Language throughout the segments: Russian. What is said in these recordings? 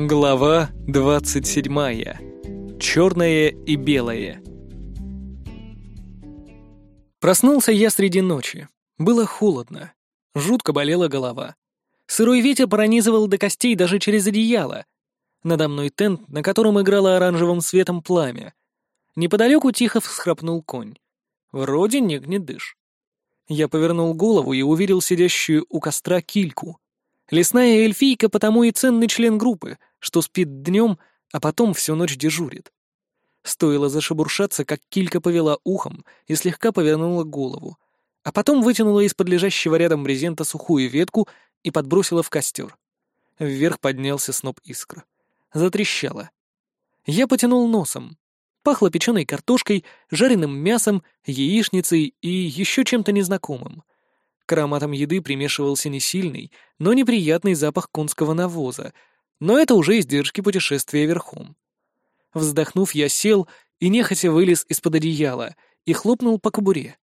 Глава 27. Черное и белое. Проснулся я среди ночи. Было холодно. Жутко болела голова. Сырой ветер пронизывал до костей даже через одеяло. Надо мной тент, на котором играло оранжевым светом пламя. Неподалеку тихо всхрапнул конь. Вроде не гнедыш. Я повернул голову и увидел сидящую у костра кильку. Лесная эльфийка потому и ценный член группы, что спит днем, а потом всю ночь дежурит. Стоило зашебуршаться, как килька повела ухом и слегка повернула голову, а потом вытянула из-под лежащего рядом брезента сухую ветку и подбросила в костер. Вверх поднялся сноп искр. Затрещало. Я потянул носом. Пахло печеной картошкой, жареным мясом, яичницей и еще чем-то незнакомым. К ароматам еды примешивался не сильный, но неприятный запах конского навоза, но это уже издержки путешествия верхом. Вздохнув, я сел и нехотя вылез из-под одеяла и хлопнул по кобуре.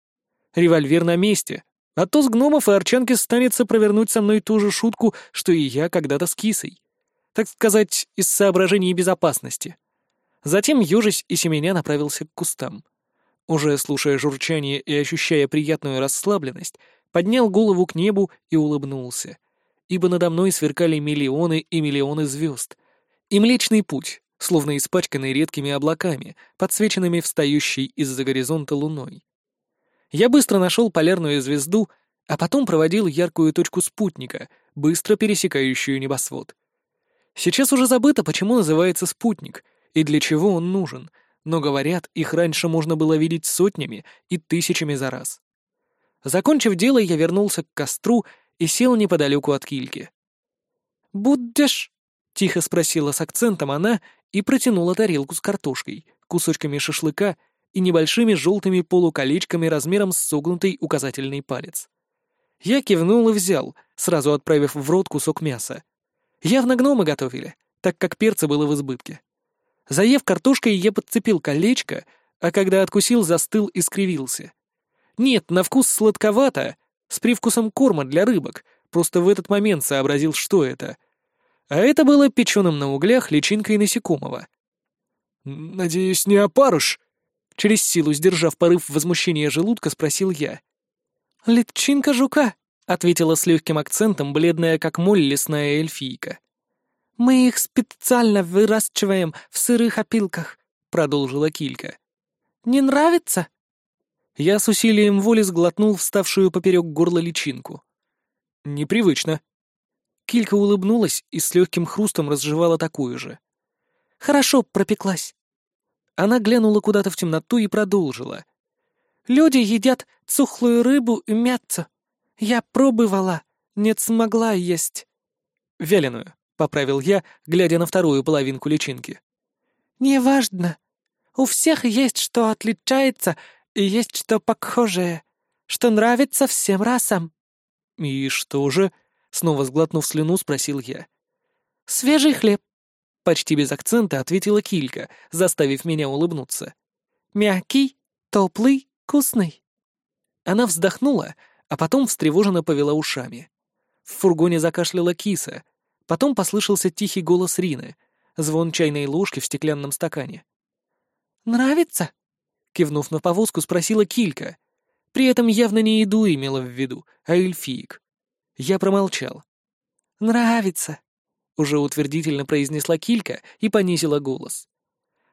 Револьвер на месте, а то с гномов и арчанки станется провернуть со мной ту же шутку, что и я когда-то с кисой. Так сказать, из соображений безопасности. Затем ежись и семеня направился к кустам. Уже слушая журчание и ощущая приятную расслабленность, поднял голову к небу и улыбнулся, ибо надо мной сверкали миллионы и миллионы звезд, и Млечный Путь, словно испачканный редкими облаками, подсвеченными встающей из-за горизонта луной. Я быстро нашел полярную звезду, а потом проводил яркую точку спутника, быстро пересекающую небосвод. Сейчас уже забыто, почему называется спутник и для чего он нужен, но, говорят, их раньше можно было видеть сотнями и тысячами за раз. Закончив дело, я вернулся к костру и сел неподалеку от кильки. «Будешь?» — тихо спросила с акцентом она и протянула тарелку с картошкой, кусочками шашлыка и небольшими желтыми полуколечками размером с согнутый указательный палец. Я кивнул и взял, сразу отправив в рот кусок мяса. Явно гномы готовили, так как перца было в избытке. Заев картошкой, я подцепил колечко, а когда откусил, застыл и скривился. Нет, на вкус сладковато, с привкусом корма для рыбок, просто в этот момент сообразил, что это. А это было печеным на углях личинкой насекомого. «Надеюсь, не опарыш?» Через силу, сдержав порыв возмущения желудка, спросил я. «Личинка жука», — ответила с легким акцентом бледная как моль лесная эльфийка. «Мы их специально выращиваем в сырых опилках», — продолжила Килька. «Не нравится?» Я с усилием воли сглотнул вставшую поперек горла личинку. «Непривычно». Килька улыбнулась и с легким хрустом разжевала такую же. «Хорошо пропеклась». Она глянула куда-то в темноту и продолжила. «Люди едят цухлую рыбу и мясо. Я пробовала, нет смогла есть». «Вяленую», — поправил я, глядя на вторую половинку личинки. «Неважно. У всех есть что отличается есть что похожее, что нравится всем расам». «И что же?» — снова сглотнув слюну, спросил я. «Свежий хлеб», — почти без акцента ответила Килька, заставив меня улыбнуться. «Мягкий, теплый, вкусный». Она вздохнула, а потом встревоженно повела ушами. В фургоне закашляла киса, потом послышался тихий голос Рины, звон чайной ложки в стеклянном стакане. «Нравится?» Кивнув на повозку, спросила Килька. При этом явно не еду имела в виду, а эльфиек. Я промолчал. «Нравится», — уже утвердительно произнесла Килька и понизила голос.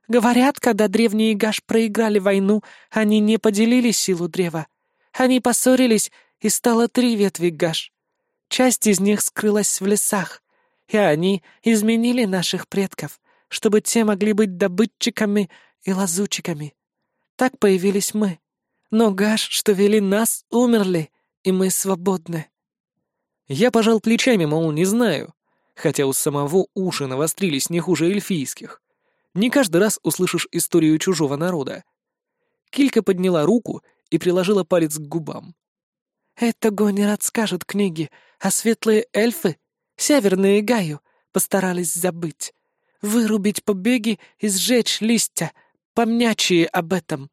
«Говорят, когда древние Гаш проиграли войну, они не поделили силу древа. Они поссорились, и стало три ветви Гаш. Часть из них скрылась в лесах, и они изменили наших предков, чтобы те могли быть добытчиками и лазутчиками. Так появились мы. Но Гаш, что вели нас, умерли, и мы свободны. Я пожал плечами, мол, не знаю, хотя у самого уши навострились не хуже эльфийских. Не каждый раз услышишь историю чужого народа. Килька подняла руку и приложила палец к губам. «Это Гонерат скажет книги, а светлые эльфы, северные Гаю, постарались забыть, вырубить побеги и сжечь листья, помнячие об этом.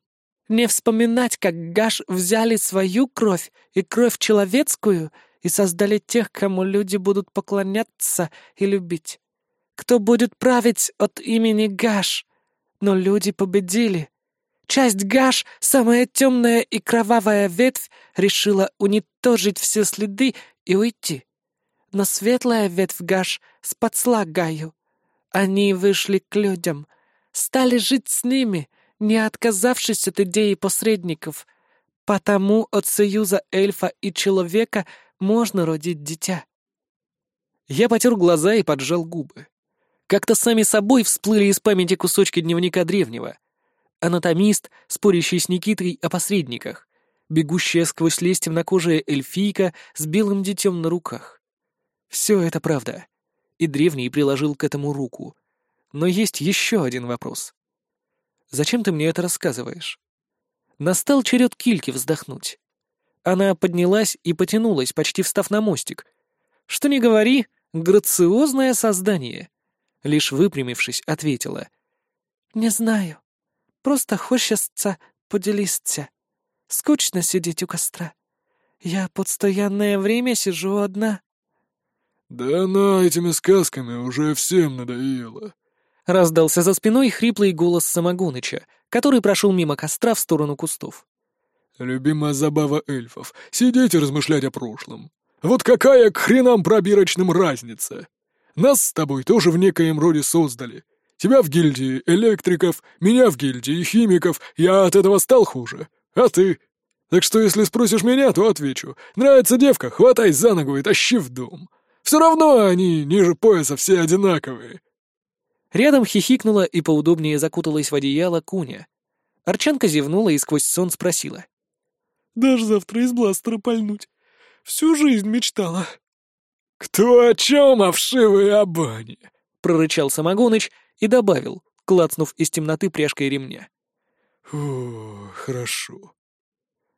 Не вспоминать, как Гаш взяли свою кровь и кровь человеческую и создали тех, кому люди будут поклоняться и любить. кто будет править от имени Гаш. Но люди победили. Часть Гаш, самая темная и кровавая ветвь, решила уничтожить все следы и уйти. Но светлая ветвь Гаш спасла Гаю. Они вышли к людям, стали жить с ними, не отказавшись от идеи посредников. Потому от союза эльфа и человека можно родить дитя. Я потер глаза и поджал губы. Как-то сами собой всплыли из памяти кусочки дневника древнего. Анатомист, спорящий с Никитой о посредниках, бегущая сквозь листь темнокожая эльфийка с белым детем на руках. Все это правда. И древний приложил к этому руку. Но есть еще один вопрос. Зачем ты мне это рассказываешь? Настал черед Кильки вздохнуть. Она поднялась и потянулась, почти встав на мостик. Что не говори, грациозное создание. Лишь выпрямившись, ответила. «Не знаю. Просто хочется поделиться. Скучно сидеть у костра. Я постоянное время сижу одна». «Да она этими сказками уже всем надоела», — раздался за спиной хриплый голос Самогоныча, который прошел мимо костра в сторону кустов. «Любимая забава эльфов — сидеть и размышлять о прошлом. Вот какая к хренам пробирочным разница? Нас с тобой тоже в некоем роде создали. Тебя в гильдии электриков, меня в гильдии химиков, я от этого стал хуже. А ты? Так что если спросишь меня, то отвечу. Нравится девка, хватай за ногу и тащи в дом. Все равно они ниже пояса все одинаковые. Рядом хихикнула и поудобнее закуталась в одеяло Куня. Арчанка зевнула и сквозь сон спросила. «Дашь завтра из бластера пальнуть? Всю жизнь мечтала». «Кто о чем, о вшивой обане?» — прорычал Самогоныч и добавил, клацнув из темноты пряжкой ремня. «О, хорошо».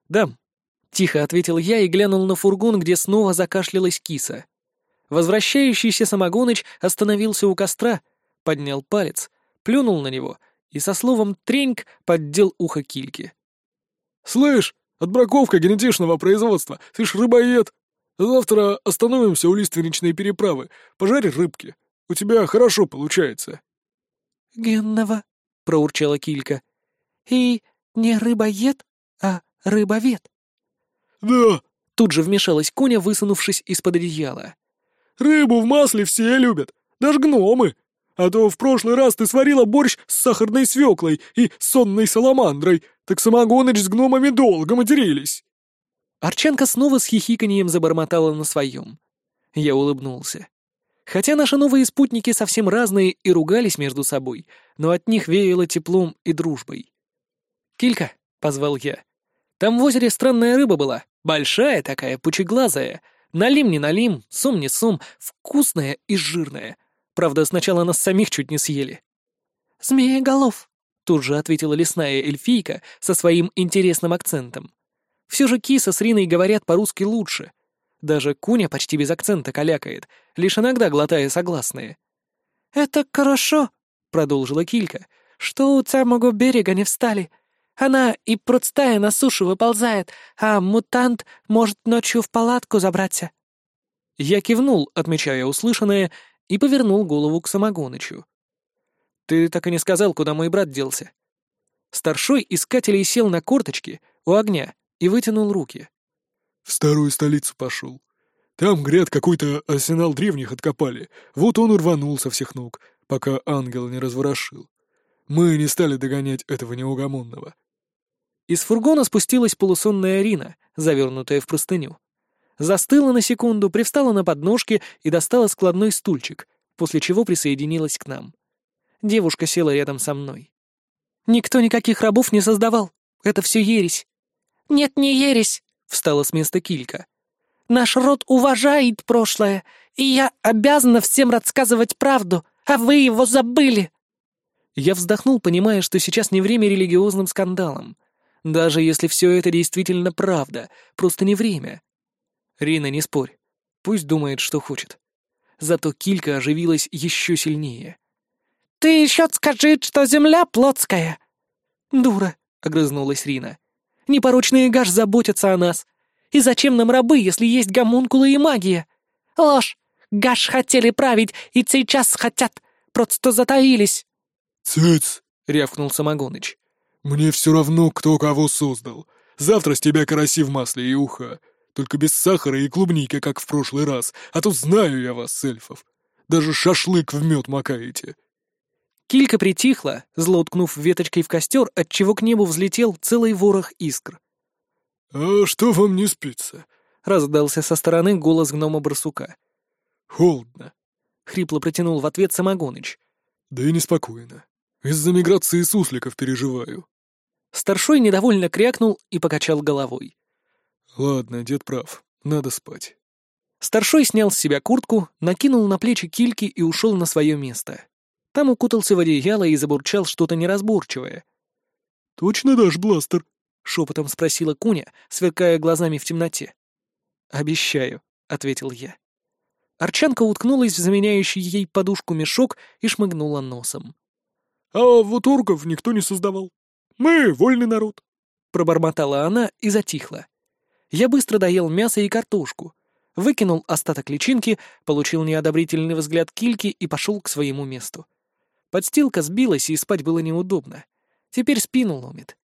«Дам», — тихо ответил я и глянул на фургон, где снова закашлялась киса. Возвращающийся Самогоныч остановился у костра, поднял палец, плюнул на него и со словом «треньк» поддел ухо кильки. «Слышь, Отбраковка генетичного производства. Ты ж рыбоед. Завтра остановимся у лиственничной переправы. Пожарь рыбки. У тебя хорошо получается». «Генного», — проурчала Килька. «И не рыбоед, а рыбовед». «Да», — тут же вмешалась Коня, высунувшись из-под одеяла. «Рыбу в масле все любят, даже гномы. А то в прошлый раз ты сварила борщ с сахарной свеклой и сонной саламандрой, так самогоныч с гномами долго матерились». Арчанка снова с хихиканьем забормотала на своем. Я улыбнулся. Хотя наши новые спутники совсем разные и ругались между собой, но от них веяло теплом и дружбой. «Килька», — позвал я, — «там в озере странная рыба была, большая такая, пучеглазая, налим не налим, сум не сум, вкусная и жирная. Правда, сначала нас самих чуть не съели». «Змееголов», — тут же ответила лесная эльфийка со своим интересным акцентом. Все же киса с Риной говорят по-русски лучше. Даже Куня почти без акцента калякает, лишь иногда глотая согласные. «Это хорошо», — продолжила Килька, — «что у самого берега не встали. Она и простая на сушу выползает, а мутант может ночью в палатку забраться». Я кивнул, отмечая услышанное, и повернул голову к Самогонычу. «Ты так и не сказал, куда мой брат делся». Старшой искателей сел на корточки у огня и вытянул руки. «В старую столицу пошел. Там, гряд, какой-то арсенал древних откопали. Вот он и рванул со всех ног, пока ангел не разворошил. Мы не стали догонять этого неугомонного». Из фургона спустилась полусонная Арина, завернутая в простыню застыла на секунду, привстала на подножки и достала складной стульчик, после чего присоединилась к нам. Девушка села рядом со мной. «Никто никаких рабов не создавал. Это все ересь». «Нет, не ересь», — встала с места Килька. «Наш род уважает прошлое, и я обязана всем рассказывать правду, а вы его забыли». Я вздохнул, понимая, что сейчас не время религиозным скандалам. Даже если все это действительно правда, просто не время. Рина, не спорь. Пусть думает, что хочет. Зато Килька оживилась еще сильнее. «Ты еще скажи, что земля плотская!» «Дура!» — огрызнулась Рина. «Непорочные гаш заботятся о нас. И зачем нам рабы, если есть гомункулы и магия?» «Ложь! Гаш хотели править и сейчас хотят. Просто затаились!» «Цыц!» — рявкнул Самогоныч. «Мне все равно, кто кого создал. Завтра с тебя караси в масле и уха. Только без сахара и клубники, как в прошлый раз, а то знаю я вас, эльфов. Даже шашлык в мед макаете». Килька притихла, зло уткнув веточкой в костер, отчего к небу взлетел целый ворох искр. «А что вам не спится?» — раздался со стороны голос гнома-барсука. «Холодно», — хрипло протянул в ответ Самогоныч. «Да и неспокойно. Из-за миграции сусликов переживаю». Старшой недовольно крякнул и покачал головой. «Ладно, дед прав. Надо спать». Старшой снял с себя куртку, накинул на плечи кильки и ушел на свое место. Там укутался в одеяло и забурчал что-то неразборчивое. «Точно дашь бластер?» — шепотом спросила Куня, сверкая глазами в темноте. «Обещаю», — ответил я. Арчанка уткнулась в заменяющий ей подушку мешок и шмыгнула носом. «А вот орков никто не создавал. Мы — вольный народ», — пробормотала она и затихла. Я быстро доел мясо и картошку, выкинул остаток личинки, получил неодобрительный взгляд кильки и пошел к своему месту. Подстилка сбилась, и спать было неудобно. Теперь спину ломит.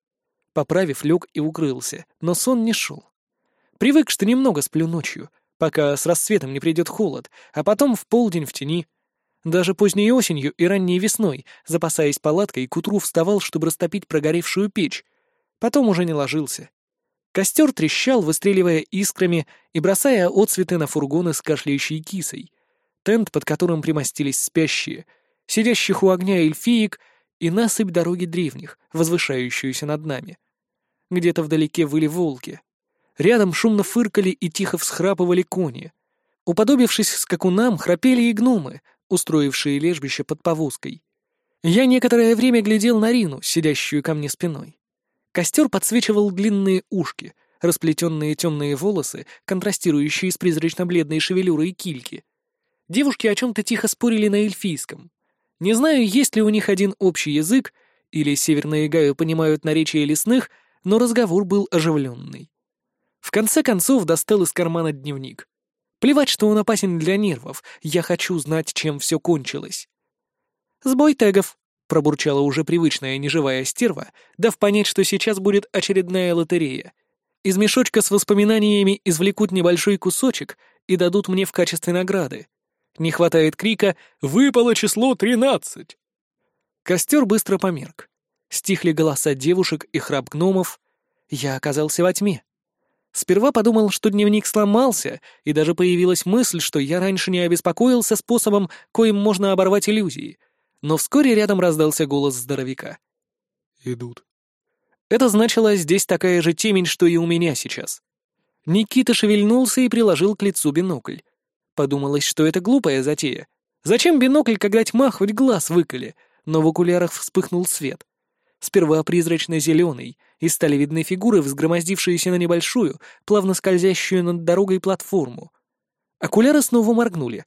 Поправив, лег и укрылся, но сон не шел. Привык, что немного сплю ночью, пока с рассветом не придет холод, а потом в полдень в тени. Даже поздней осенью и ранней весной, запасаясь палаткой, к утру вставал, чтобы растопить прогоревшую печь. Потом уже не ложился. Костер трещал, выстреливая искрами и бросая отцветы на фургоны с кашляющей кисой. Тент, под которым примостились спящие, сидящих у огня эльфиек и насыпь дороги древних, возвышающуюся над нами. Где-то вдалеке выли волки. Рядом шумно фыркали и тихо всхрапывали кони. Уподобившись скакунам, храпели и гномы, устроившие лежбище под повозкой. Я некоторое время глядел на Рину, сидящую ко мне спиной. Костер подсвечивал длинные ушки, расплетенные темные волосы, контрастирующие с призрачно-бледной шевелюрой кильки. Девушки о чем-то тихо спорили на эльфийском. Не знаю, есть ли у них один общий язык, или северные гаю понимают наречие лесных, но разговор был оживленный. В конце концов достал из кармана дневник. Плевать, что он опасен для нервов, я хочу знать, чем все кончилось. «Сбой тегов», — пробурчала уже привычная неживая стерва, дав понять, что сейчас будет очередная лотерея. Из мешочка с воспоминаниями извлекут небольшой кусочек и дадут мне в качестве награды. Не хватает крика «Выпало число тринадцать!». Костер быстро померк. Стихли голоса девушек и храп гномов. Я оказался во тьме. Сперва подумал, что дневник сломался, и даже появилась мысль, что я раньше не обеспокоился способом, коим можно оборвать иллюзии. Но вскоре рядом раздался голос здоровяка. «Идут». Это значило здесь такая же темень, что и у меня сейчас. Никита шевельнулся и приложил к лицу бинокль. Подумалось, что это глупая затея. Зачем бинокль, когда тьма хоть глаз выколи? Но в окулярах вспыхнул свет. Сперва призрачно-зеленый, и стали видны фигуры, взгромоздившиеся на небольшую, плавно скользящую над дорогой платформу. Окуляры снова моргнули.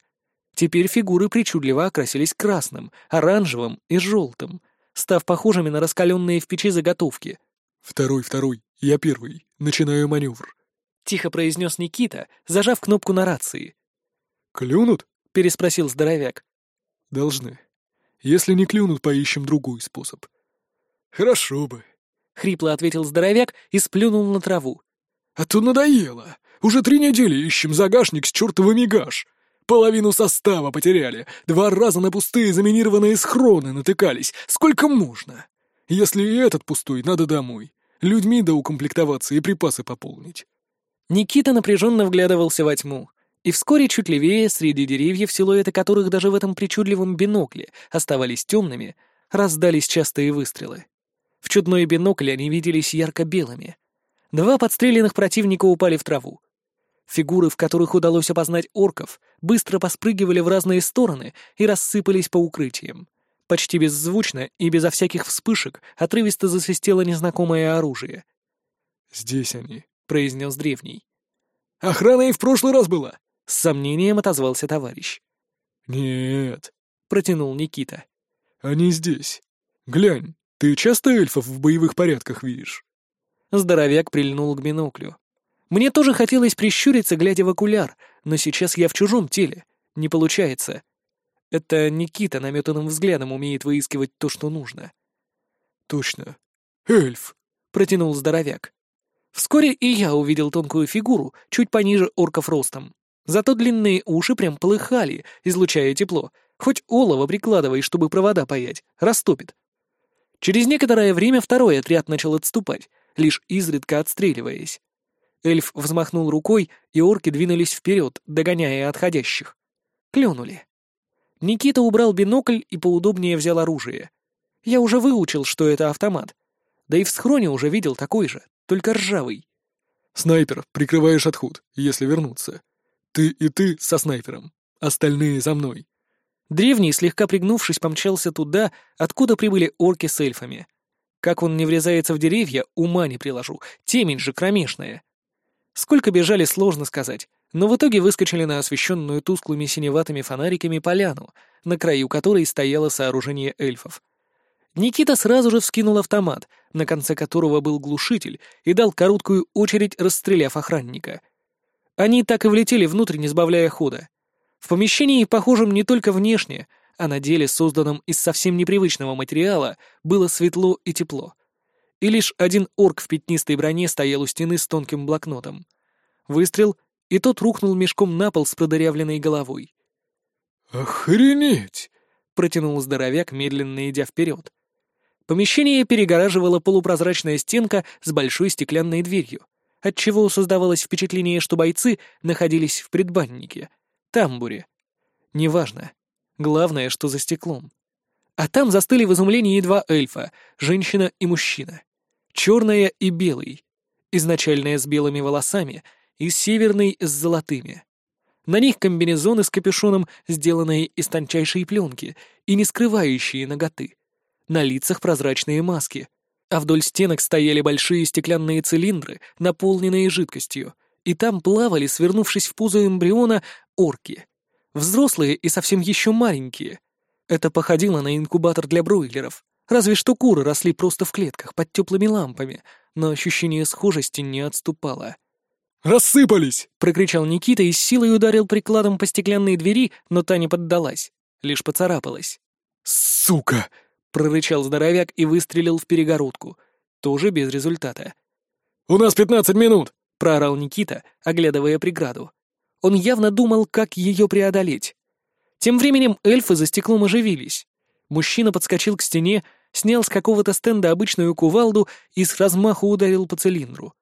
Теперь фигуры причудливо окрасились красным, оранжевым и желтым, став похожими на раскаленные в печи заготовки. «Второй, второй, я первый, начинаю маневр», — тихо произнес Никита, зажав кнопку на рации. «Клюнут?» — переспросил здоровяк. «Должны. Если не клюнут, поищем другой способ. «Хорошо бы», — хрипло ответил здоровяк и сплюнул на траву. «А то надоело. Уже три недели ищем загашник с чертовыми гаш. Половину состава потеряли, два раза на пустые заминированные схроны натыкались. Сколько можно? Если и этот пустой, надо домой. Людьми доукомплектоваться и припасы пополнить». Никита напряженно вглядывался во тьму, и вскоре чуть левее, среди деревьев, силуэты которых даже в этом причудливом бинокле оставались темными, раздались частые выстрелы. В чудной бинокль они виделись ярко-белыми. Два подстреленных противника упали в траву. Фигуры, в которых удалось опознать орков, быстро поспрыгивали в разные стороны и рассыпались по укрытиям. Почти беззвучно и безо всяких вспышек отрывисто засвистело незнакомое оружие. «Здесь они», — произнес древний. «Охрана и в прошлый раз была», — с сомнением отозвался товарищ. «Нет», — протянул Никита. «Они здесь. Глянь, ты часто эльфов в боевых порядках видишь?» Здоровяк прильнул к биноклю. Мне тоже хотелось прищуриться, глядя в окуляр, но сейчас я в чужом теле. Не получается. Это Никита наметанным взглядом умеет выискивать то, что нужно. «Точно. Эльф!» — протянул здоровяк. Вскоре и я увидел тонкую фигуру, чуть пониже орков ростом. Зато длинные уши прям полыхали, излучая тепло. Хоть олово прикладывай, чтобы провода паять, растопит. Через некоторое время второй отряд начал отступать, лишь изредка отстреливаясь. Эльф взмахнул рукой, и орки двинулись вперед, догоняя отходящих. Клюнули. Никита убрал бинокль и поудобнее взял оружие. Я уже выучил, что это автомат. Да и в схроне уже видел такой же, только ржавый. «Снайпер, прикрываешь отход, если вернуться. Ты и ты со снайпером. Остальные за мной». Древний, слегка пригнувшись, помчался туда, откуда прибыли орки с эльфами. Как он не врезается в деревья, ума не приложу. Темень же кромешная. Сколько бежали, сложно сказать, но в итоге выскочили на освещенную тусклыми синеватыми фонариками поляну, на краю которой стояло сооружение эльфов. Никита сразу же вскинул автомат, на конце которого был глушитель, и дал короткую очередь, расстреляв охранника. Они так и влетели внутрь, не сбавляя хода. В помещении, похожем не только внешне, а на деле созданном из совсем непривычного материала, было светло и тепло и лишь один орк в пятнистой броне стоял у стены с тонким блокнотом. Выстрел, и тот рухнул мешком на пол с продырявленной головой. «Охренеть!» — протянул здоровяк, медленно идя вперед. Помещение перегораживала полупрозрачная стенка с большой стеклянной дверью, отчего создавалось впечатление, что бойцы находились в предбаннике, тамбуре. Неважно. Главное, что за стеклом. А там застыли в изумлении два эльфа, женщина и мужчина черная и белый, изначальная с белыми волосами и северный с золотыми. На них комбинезоны с капюшоном, сделанные из тончайшей пленки и не скрывающие ноготы. На лицах прозрачные маски, а вдоль стенок стояли большие стеклянные цилиндры, наполненные жидкостью, и там плавали, свернувшись в пузо эмбриона, орки. Взрослые и совсем еще маленькие. Это походило на инкубатор для бройлеров. Разве что куры росли просто в клетках под теплыми лампами, но ощущение схожести не отступало. «Рассыпались!» — прокричал Никита и с силой ударил прикладом по стеклянной двери, но та не поддалась, лишь поцарапалась. «Сука!» — прорычал здоровяк и выстрелил в перегородку. Тоже без результата. «У нас пятнадцать минут!» — проорал Никита, оглядывая преграду. Он явно думал, как ее преодолеть. Тем временем эльфы за стеклом оживились. Мужчина подскочил к стене, снял с какого-то стенда обычную кувалду и с размаху ударил по цилиндру.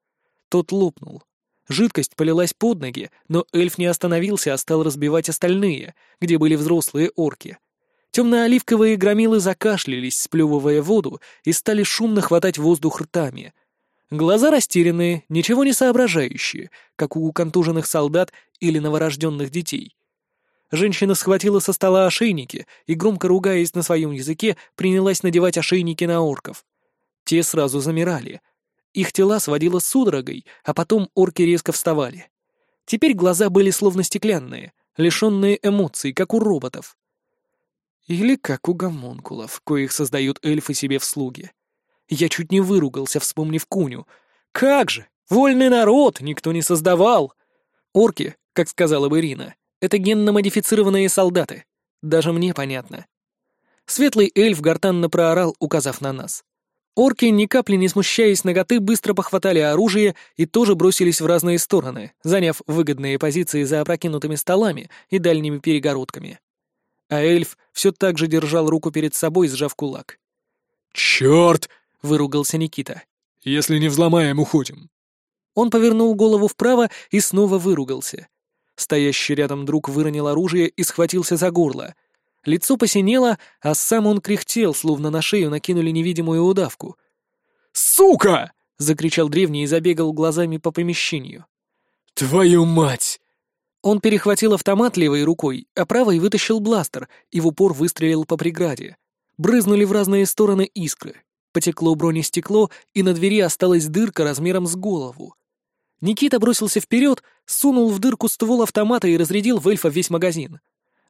Тот лопнул. Жидкость полилась под ноги, но эльф не остановился, а стал разбивать остальные, где были взрослые орки. Темно-оливковые громилы закашлялись, сплевывая воду, и стали шумно хватать воздух ртами. Глаза растерянные, ничего не соображающие, как у контуженных солдат или новорожденных детей. Женщина схватила со стола ошейники и, громко ругаясь на своем языке, принялась надевать ошейники на орков. Те сразу замирали. Их тела сводило судорогой, а потом орки резко вставали. Теперь глаза были словно стеклянные, лишенные эмоций, как у роботов. Или как у гомункулов, коих создают эльфы себе в слуги. Я чуть не выругался, вспомнив Куню. Как же! Вольный народ никто не создавал! Орки, как сказала бы Ирина, это генно-модифицированные солдаты. Даже мне понятно. Светлый эльф гортанно проорал, указав на нас. Орки, ни капли не смущаясь ноготы, быстро похватали оружие и тоже бросились в разные стороны, заняв выгодные позиции за опрокинутыми столами и дальними перегородками. А эльф все так же держал руку перед собой, сжав кулак. «Черт!» — выругался Никита. «Если не взломаем, уходим». Он повернул голову вправо и снова выругался. Стоящий рядом друг выронил оружие и схватился за горло. Лицо посинело, а сам он кряхтел, словно на шею накинули невидимую удавку. «Сука!» — закричал древний и забегал глазами по помещению. «Твою мать!» Он перехватил автомат левой рукой, а правой вытащил бластер и в упор выстрелил по преграде. Брызнули в разные стороны искры. Потекло бронестекло, и на двери осталась дырка размером с голову. Никита бросился вперед, сунул в дырку ствол автомата и разрядил в эльфа весь магазин.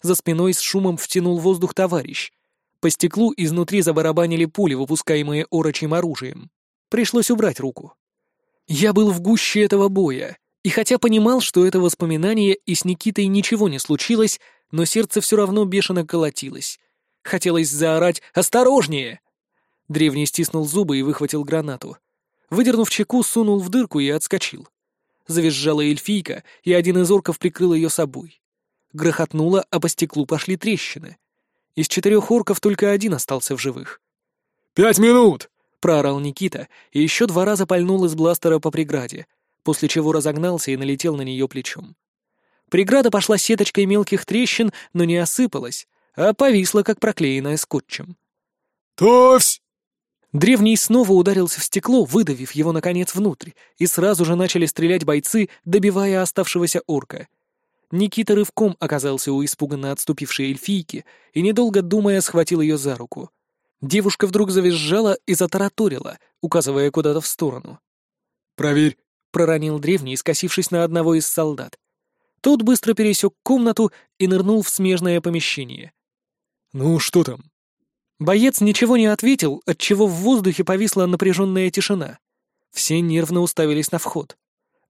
За спиной с шумом втянул воздух товарищ. По стеклу изнутри забарабанили пули, выпускаемые орочим оружием. Пришлось убрать руку. Я был в гуще этого боя, и хотя понимал, что это воспоминание и с Никитой ничего не случилось, но сердце все равно бешено колотилось. Хотелось заорать «Осторожнее!». Древний стиснул зубы и выхватил гранату. Выдернув чеку, сунул в дырку и отскочил. Завизжала эльфийка, и один из орков прикрыл ее собой. Грохотнуло, а по стеклу пошли трещины. Из четырех орков только один остался в живых. «Пять минут!» — проорал Никита, и еще два раза пальнул из бластера по преграде, после чего разогнался и налетел на нее плечом. Преграда пошла сеточкой мелких трещин, но не осыпалась, а повисла, как проклеенная скотчем. «Товсь!» Древний снова ударился в стекло, выдавив его, наконец, внутрь, и сразу же начали стрелять бойцы, добивая оставшегося орка. Никита рывком оказался у испуганно отступившей эльфийки и, недолго думая, схватил ее за руку. Девушка вдруг завизжала и затараторила, указывая куда-то в сторону. «Проверь», — проронил древний, скосившись на одного из солдат. Тот быстро пересек комнату и нырнул в смежное помещение. «Ну, что там?» Боец ничего не ответил, отчего в воздухе повисла напряженная тишина. Все нервно уставились на вход.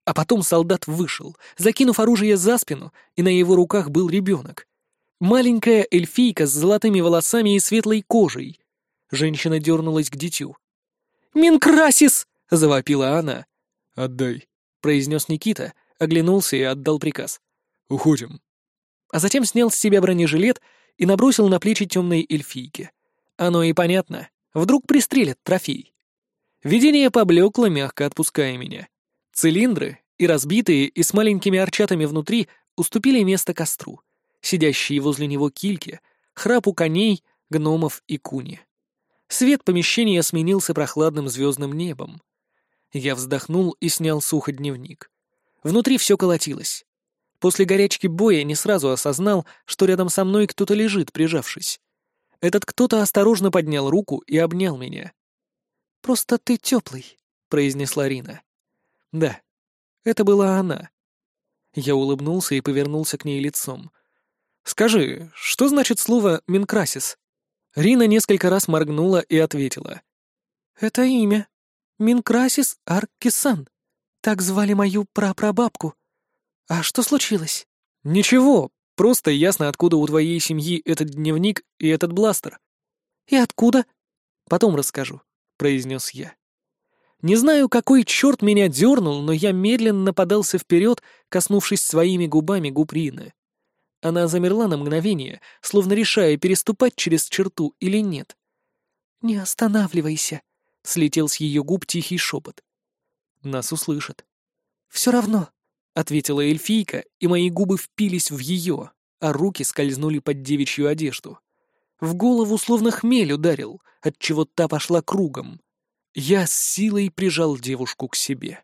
А потом солдат вышел, закинув оружие за спину, и на его руках был ребенок. Маленькая эльфийка с золотыми волосами и светлой кожей. Женщина дернулась к дитю. «Минкрасис!» — завопила она. «Отдай», — произнес Никита, оглянулся и отдал приказ. «Уходим». А затем снял с себя бронежилет и набросил на плечи темной эльфийки. Оно и понятно. Вдруг пристрелят трофей. Видение поблекло, мягко отпуская меня. Цилиндры, и разбитые, и с маленькими арчатами внутри, уступили место костру, сидящие возле него кильки, храпу коней, гномов и куни. Свет помещения сменился прохладным звездным небом. Я вздохнул и снял сухо дневник. Внутри все колотилось. После горячки боя не сразу осознал, что рядом со мной кто-то лежит, прижавшись. Этот кто-то осторожно поднял руку и обнял меня. «Просто ты теплый», — произнесла Рина. «Да, это была она». Я улыбнулся и повернулся к ней лицом. «Скажи, что значит слово «минкрасис»?» Рина несколько раз моргнула и ответила. «Это имя. Минкрасис Аркисан. Так звали мою прапрабабку. А что случилось?» «Ничего, Просто ясно, откуда у твоей семьи этот дневник и этот бластер. И откуда? Потом расскажу, произнес я. Не знаю, какой черт меня дернул, но я медленно подался вперед, коснувшись своими губами губ Рины. Она замерла на мгновение, словно решая, переступать через черту или нет. «Не останавливайся», — слетел с ее губ тихий шепот. «Нас услышат». «Все равно», ответила эльфийка, и мои губы впились в ее, а руки скользнули под девичью одежду. В голову словно хмель ударил, отчего та пошла кругом. Я с силой прижал девушку к себе.